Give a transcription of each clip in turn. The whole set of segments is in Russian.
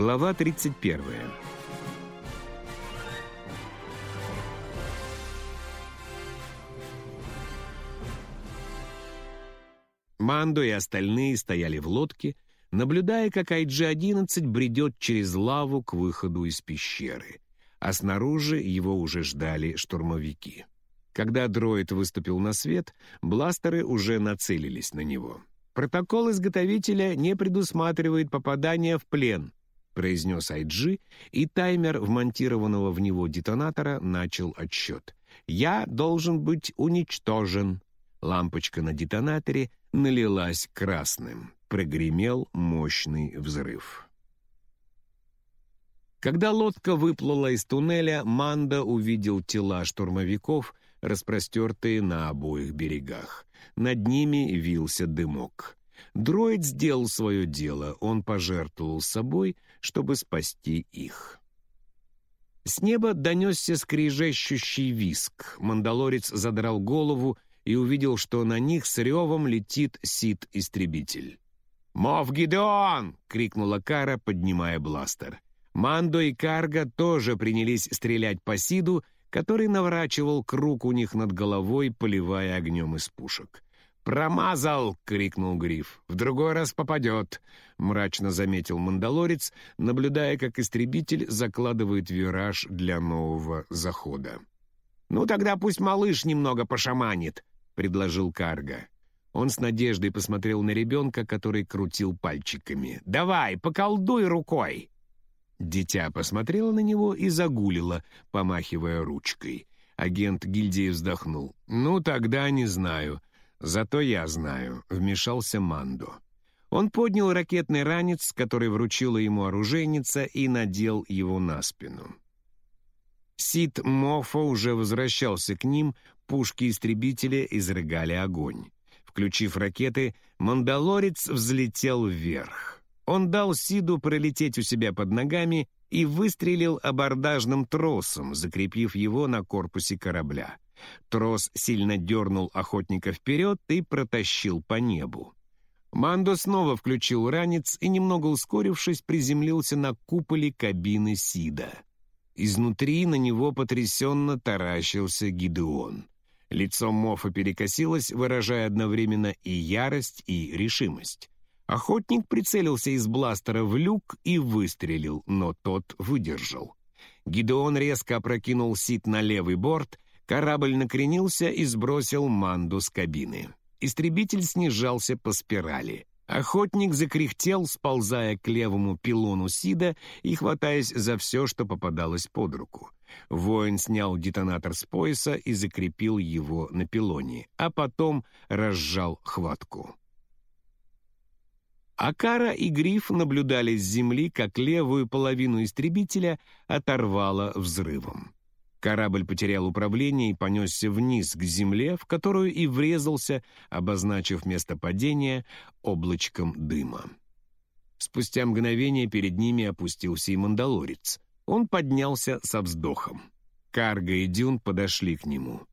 Глава 31. Мандо и остальные стояли в лодке, наблюдая, как IG-11 бредет через лаву к выходу из пещеры, а снаружи его уже ждали штурмовики. Когда дроид выступил на свет, бластеры уже нацелились на него. «Протокол изготовителя не предусматривает попадания в плен», произнес IG, и таймер вмонтированного в него детонатора начал отсчет. «Я должен быть уничтожен». Лампочка на детонаторе налилась красным. Прогремел мощный взрыв. Когда лодка выплыла из туннеля, Манда увидел тела штурмовиков, распростертые на обоих берегах. Над ними вился дымок. Дроид сделал свое дело, он пожертвовал собой, чтобы спасти их. С неба донесся скрижещущий виск. Мандалорец задрал голову и увидел, что на них с ревом летит Сид-истребитель. «Мов Гидеон!» — крикнула Кара, поднимая бластер. Мандо и Карга тоже принялись стрелять по Сиду, который наворачивал круг у них над головой, поливая огнем из пушек. «Промазал!» — крикнул Гриф. «В другой раз попадет!» — мрачно заметил мандалорец, наблюдая, как истребитель закладывает вираж для нового захода. «Ну тогда пусть малыш немного пошаманит!» — предложил Карга. Он с надеждой посмотрел на ребенка, который крутил пальчиками. «Давай, поколдуй рукой!» Дитя посмотрело на него и загулило, помахивая ручкой. Агент гильдии вздохнул. «Ну, тогда не знаю. Зато я знаю», — вмешался Мандо. Он поднял ракетный ранец, который вручила ему оружейница, и надел его на спину. Сид Мофа уже возвращался к ним, пушки-истребители изрыгали огонь. Включив ракеты, мандалорец взлетел вверх. Он дал Сиду пролететь у себя под ногами и выстрелил абордажным тросом, закрепив его на корпусе корабля. Трос сильно дернул охотника вперед и протащил по небу. Мандо снова включил ранец и, немного ускорившись, приземлился на куполе кабины Сида. Изнутри на него потрясенно таращился Гидеон. Лицо Мофа перекосилось, выражая одновременно и ярость, и решимость. Охотник прицелился из бластера в люк и выстрелил, но тот выдержал. Гидеон резко опрокинул сит на левый борт, корабль накренился и сбросил манду с кабины. Истребитель снижался по спирали. Охотник закряхтел, сползая к левому пилону Сида и хватаясь за все, что попадалось под руку. Воин снял детонатор с пояса и закрепил его на пилоне, а потом разжал хватку. Акара и Гриф наблюдали с земли, как левую половину истребителя оторвало взрывом. Корабль потерял управление и понесся вниз к земле, в которую и врезался, обозначив место падения облачком дыма. Спустя мгновение перед ними опустился и мандалорец. Он поднялся со вздохом. Карга и Дюн подошли к нему.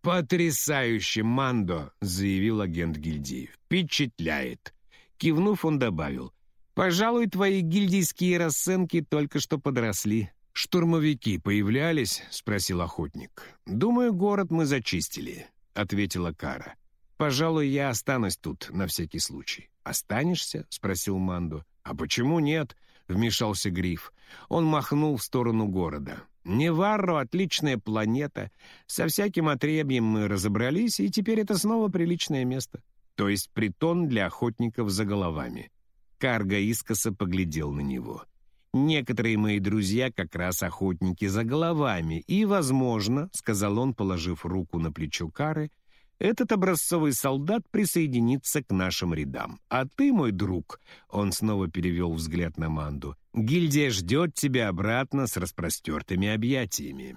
«Потрясающе, Мандо!» — заявил агент гильдии. «Впечатляет!» Кивнув, он добавил. «Пожалуй, твои гильдийские расценки только что подросли». «Штурмовики появлялись?» — спросил охотник. «Думаю, город мы зачистили», — ответила Кара. «Пожалуй, я останусь тут на всякий случай». «Останешься?» — спросил Манду. «А почему нет?» — вмешался Гриф. Он махнул в сторону города. «Неварро — отличная планета. Со всяким отребьем мы разобрались, и теперь это снова приличное место то есть притон для охотников за головами. Карга искоса поглядел на него. «Некоторые мои друзья как раз охотники за головами, и, возможно, — сказал он, положив руку на плечо Кары, — этот образцовый солдат присоединится к нашим рядам. А ты, мой друг, — он снова перевел взгляд на Манду, — гильдия ждет тебя обратно с распростертыми объятиями».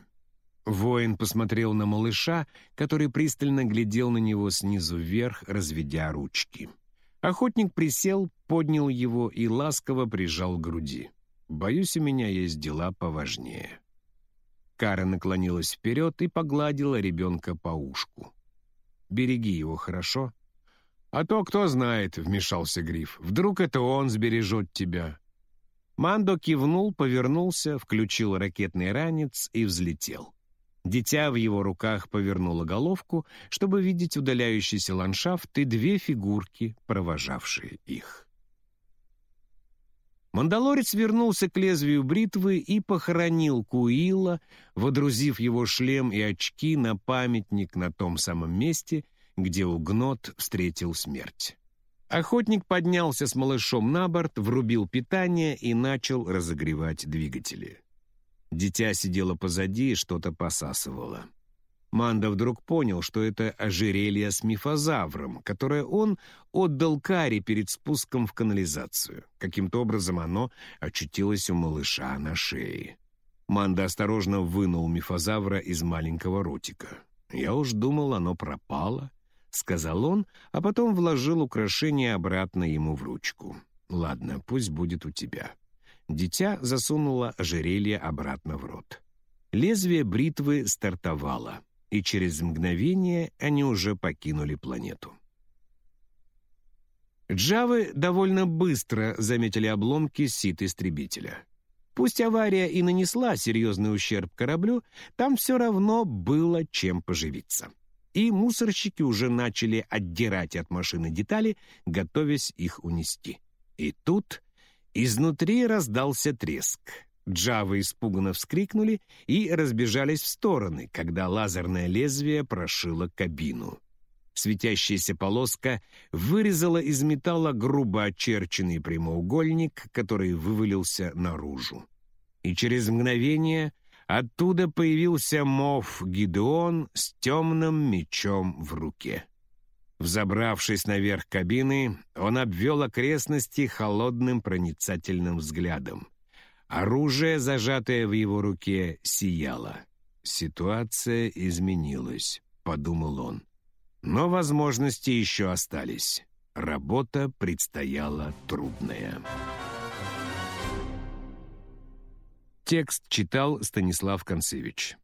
Воин посмотрел на малыша, который пристально глядел на него снизу вверх, разведя ручки. Охотник присел, поднял его и ласково прижал к груди. «Боюсь, у меня есть дела поважнее». Кара наклонилась вперед и погладила ребенка по ушку. «Береги его, хорошо?» «А то кто знает», — вмешался Гриф. «Вдруг это он сбережет тебя?» Мандо кивнул, повернулся, включил ракетный ранец и взлетел. Дитя в его руках повернуло головку, чтобы видеть удаляющийся ландшафт и две фигурки, провожавшие их. Мандалорец вернулся к лезвию бритвы и похоронил Куила, водрузив его шлем и очки на памятник на том самом месте, где Угнот встретил смерть. Охотник поднялся с малышом на борт, врубил питание и начал разогревать двигатели. Дитя сидело позади и что-то посасывало. Манда вдруг понял, что это ожерелье с мифозавром, которое он отдал Каре перед спуском в канализацию. Каким-то образом оно очутилось у малыша на шее. Манда осторожно вынул мифозавра из маленького ротика. «Я уж думал, оно пропало», — сказал он, а потом вложил украшение обратно ему в ручку. «Ладно, пусть будет у тебя». Дитя засунуло ожерелье обратно в рот. Лезвие бритвы стартовало, и через мгновение они уже покинули планету. Джавы довольно быстро заметили обломки сит-истребителя. Пусть авария и нанесла серьезный ущерб кораблю, там все равно было чем поживиться. И мусорщики уже начали отдирать от машины детали, готовясь их унести. И тут Изнутри раздался треск. Джавы испуганно вскрикнули и разбежались в стороны, когда лазерное лезвие прошило кабину. Светящаяся полоска вырезала из металла грубо очерченный прямоугольник, который вывалился наружу. И через мгновение оттуда появился мов Гидеон с темным мечом в руке. Взобравшись наверх кабины, он обвел окрестности холодным проницательным взглядом. Оружие, зажатое в его руке, сияло. «Ситуация изменилась», — подумал он. Но возможности еще остались. Работа предстояла трудная. Текст читал Станислав Концевич.